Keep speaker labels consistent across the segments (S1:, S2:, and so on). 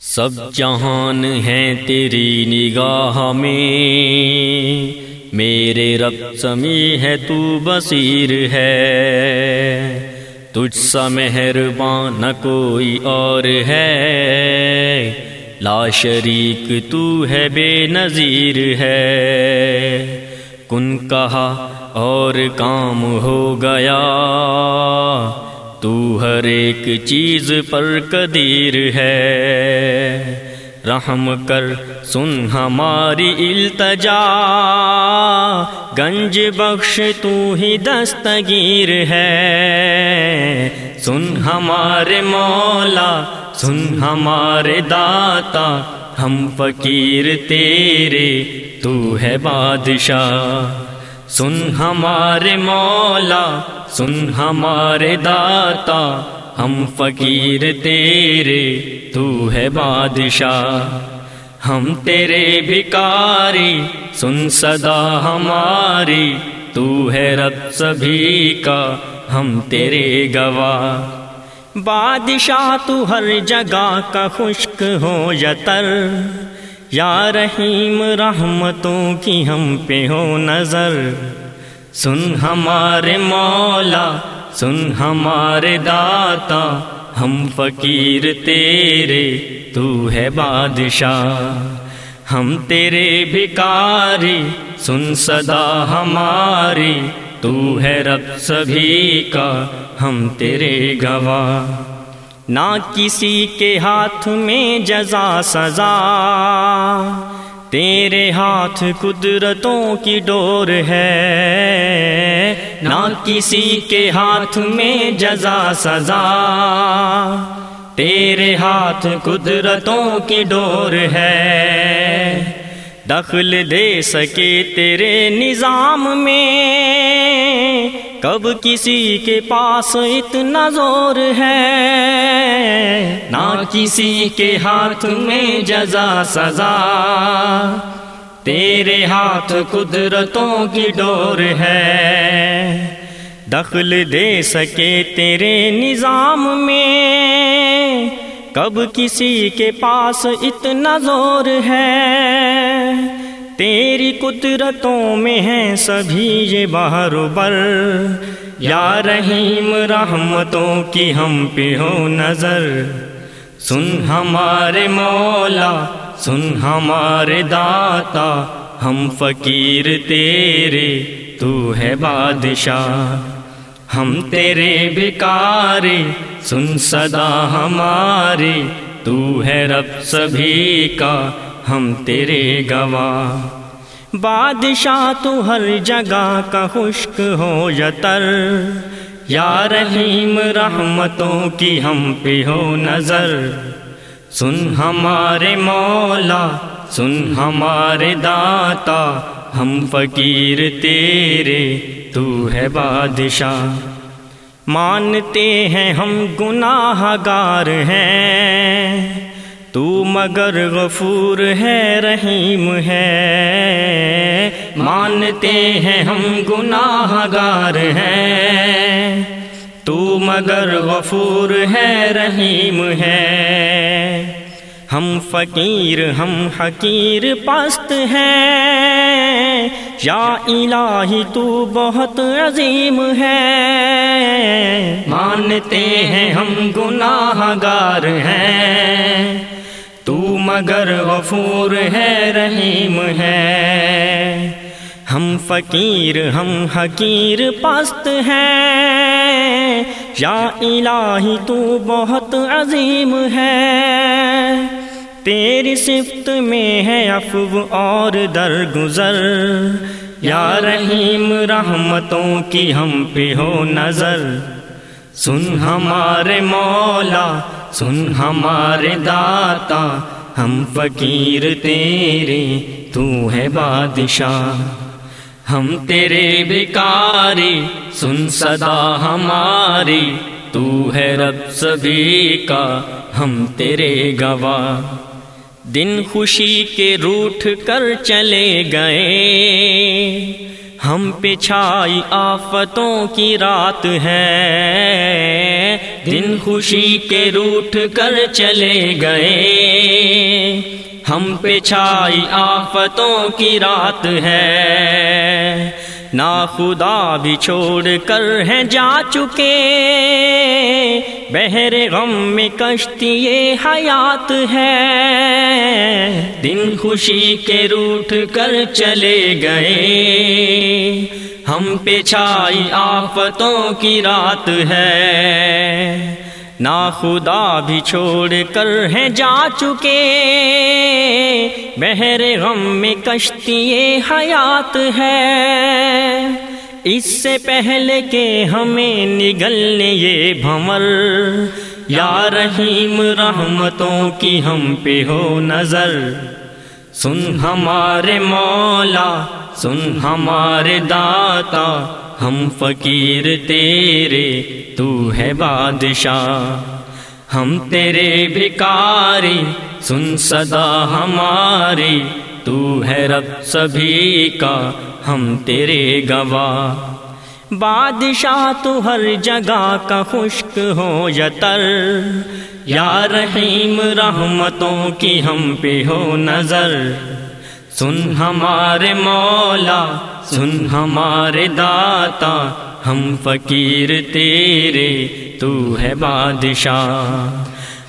S1: سب جہان ہے تیری نگاہ میں، میرے رب سمی ہے، تو بصیر ہے۔ تجھ سا مہربان نہ کوئی اور ہے۔ لا شریک تو ہے، بے نظیر ہے۔ کن کہا اور کام ہو گیا۔ تو ہر ایک چیز پر قدیر ہے۔ رحم کر سن ہماری التجا۔ گنج بخش تو ہی دستگیر ہے۔ سن ہمارے مولا، سن ہمارے داتا، ہم فقیر تیرے، تو ہے بادشاہ۔ سن ہمارے مولا، سن ہمارے داتا، ہم فقیر تیرے، تو ہے بادشاہ۔ ہم تیرے بھکاری، سن صدا ہماری، تو ہے رب سبھی کا، ہم تیرے گواہ۔ بادشاہ تو ہر جگہ کا خشک ہو یتر۔ یا رحیم، رحمتوں کی ہم پہ ہو نظر۔ سن ہمارے مولا، سن ہمارے داتا۔ ہم فقیر تیرے، تو ہے بادشاہ۔ ہم تیرے بھکاری، سن صدا ہماری۔ تو ہے رب سبھی کا، ہم تیرے گواہ۔ نہ کسی کے ہاتھ میں جزا سزا۔ تیرے ہاتھ قدرتوں کی ڈور ہے۔ نہ کسی کے ہاتھ میں جزا سزا۔ تیرے ہاتھ قدرتوں کی ڈور ہے۔ دخل دے سکے تیرے نظام میں۔ کب کسی کے پاس اتنا زور ہے؟ نہ کسی کے ہاتھ میں جزا، سزا۔ تیرے ہاتھ قدرتوں کی ڈور ہے۔ دخل دے سکے تیرے نظام میں۔ کب کسی کے پاس اتنا زور ہے؟ تیری قدرتوں میں ہیں سبھی یہ باہر بر۔ یا رحیم، رحمتوں کی ہم پہ ہو نظر۔ سن ہمارے مولا، سن ہمارے داتا۔ ہم فقیر تیرے، تو ہے بادشاہ۔ ہم تیرے بیکاری سن صدا ہماری تو ہے رب سبھی کا۔ ہم تیرے گواہ۔ بادشاہ تو ہر جگہ کا خشک ہو یتر یا رحیم، رحمتوں کی ہم پہ ہو نظر۔ سن ہمارے مولا، سن ہمارے داتا۔ ہم فقیر تیرے، تو ہے بادشاہ۔ مانتے ہیں ہم گناہ گار ہیں۔ تو مگر غفور ہے، رحیم ہے۔ مانتے ہیں ہم گناہ گار ہیں۔ تو مگر غفور ہے، رحیم ہے۔ ہم فقیر، ہم حقیر پست ہیں۔ یا الہی، تو بہت عظیم ہے۔ مانتے ہیں ہم گناہ گار ہیں۔ مگر غفور ہے، رحیم ہے۔ ہم فقیر، ہم حقیر پست ہیں۔ یا الہی، تو بہت عظیم ہے۔ تیری صفت میں ہے افو اور درگزر۔ یا رحیم، رحمتوں کی ہم پہ ہو نظر۔ سن ہمارے مولا، سن ہمارے داتا۔ ہم فقیر تیرے، تو ہے بادشاہ۔ ہم تیرے بیکاری سن صدا ہماری تو ہے رب سبھی کا، ہم تیرے گواہ۔ دن خوشی کے روٹ کر چلے گئے۔ ہم پہ چھائی آفتوں کی رات ہے۔ دن خوشی کے روٹ کر چلے گئے۔ ہم پہ چھائی آفتوں کی رات ہے۔ نا خدا بھی چھوڑ کر ہیں جا چکے۔ بہر غم میں کشتی یہ حیات ہے۔ دن خوشی کے روٹ کر چلے گئے۔ ہم پہ چھائی آفتوں کی رات ہے۔ نا خدا بھی چھوڑ کر ہیں جا چکے۔ بہر غم میں کشتی حیات ہے۔ اس سے پہلے کہ ہمیں نگلنے یہ بھمر۔ یا رحیم رحمتوں کی ہم پہ ہو نظر۔ سن ہمارے مولا سن ہمارے داتا، ہم فقیر تیرے، تو ہے بادشاہ۔ ہم تیرے بھکاری، سن صدا ہماری۔ تو ہے رب سبھی کا، ہم تیرے گواہ۔ بادشاہ، تو ہر جگہ کا خشک ہو یتر یا رحیم، رحمتوں کی ہم پہ ہو نظر۔ سن ہمارے مولا، سن ہمارے داتا، ہم فقیر تیرے، تو ہے بادشاہ۔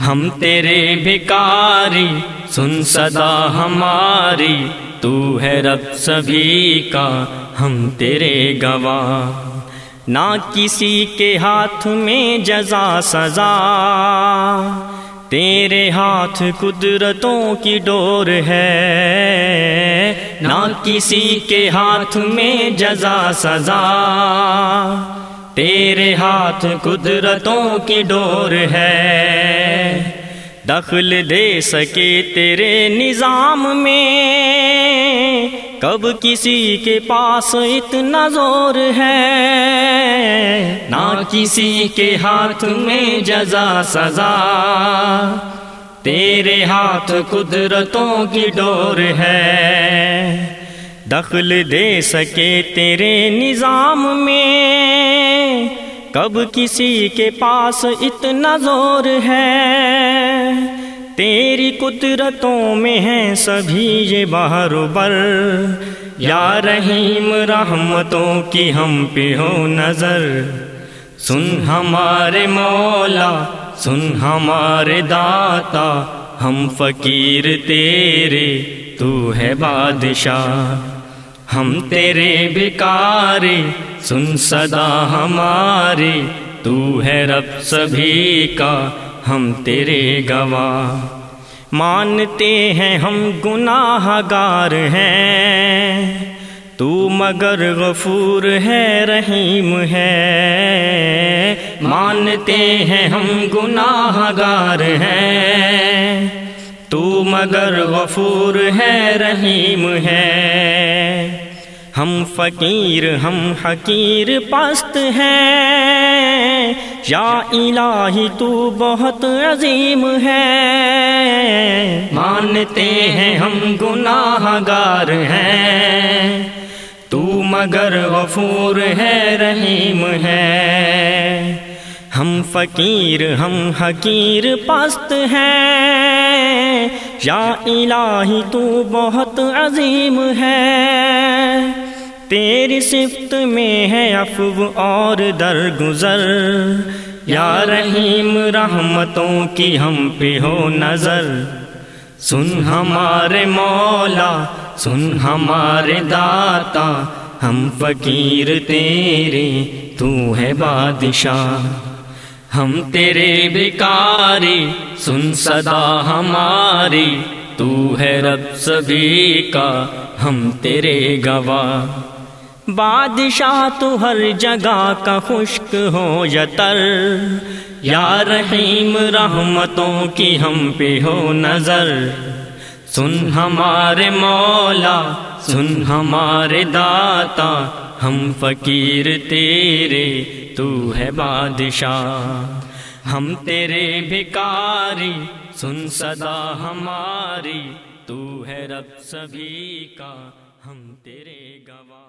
S1: ہم تیرے بھکاری، سن صدا ہماری، تو ہے رب سبھی کا، ہم تیرے گواہ۔ نہ کسی کے ہاتھ میں جزا، سزا۔ تیرے ہاتھ قدرتوں کی ڈور ہے۔ نہ کسی کے ہاتھ میں جزا سزا۔ تیرے ہاتھ قدرتوں کی ڈور ہے۔ دخل دے سکے تیرے نظام میں۔ کب کسی کے پاس اتنا زور ہے۔ نہ کسی کے ہاتھ میں جزا سزا۔ تیرے ہاتھ قدرتوں کی ڈور ہے۔ دخل دے سکے تیرے نظام میں۔ کب کسی کے پاس اتنا زور ہے؟ تیری قدرتوں میں ہیں سبھی یہ باہر بر۔ یا رحیم رحمتوں کی ہم پہ ہو نظر۔ سن ہمارے مولا سن ہمارے داتا، ہم فقیر تیرے، تو ہے بادشاہ۔ ہم تیرے بیکاری سن صدا ہماری تو ہے رب سبھی کا، ہم تیرے گواہ۔ مانتے ہیں ہم گناہ گار ہیں۔ تو مگر غفور ہے، رحیم ہے۔ مانتے ہیں ہم گناہ گار ہیں۔ تو مگر غفور ہے، رحیم ہے۔ ہم فقیر، ہم حقیر پست ہیں۔ یا الہی، تو بہت عظیم ہے۔ مانتے ہیں ہم گناہ گار ہیں۔ مگر غفور ہے، رحیم ہے۔ ہم فقیر، ہم حقیر پست ہیں۔ یا الہی، تو بہت عظیم ہے۔ تیری صفت میں ہے افو اور درگزر۔ یا رحیم، رحمتوں کی ہم پہ ہو نظر۔ سن ہمارے مولا، سن ہمارے داتا۔ ہم فقیر تیرے، تو ہے بادشاہ۔ ہم تیرے بیکاری سن صدا ہماری تو ہے رب سبھی کا، ہم تیرے گواہ۔ بادشاہ، تو ہر جگہ کا خشک ہو یتر۔ یا رحیم، رحمتوں کی ہم پہ ہو نظر۔ سن ہمارے مولا، سن ہمارے داتا، ہم فقیر تیرے، تو ہے بادشاہ۔ ہم تیرے بھکاری، سن صدا ہماری، تو ہے رب سبھی کا۔ ہم تیرے گواہ۔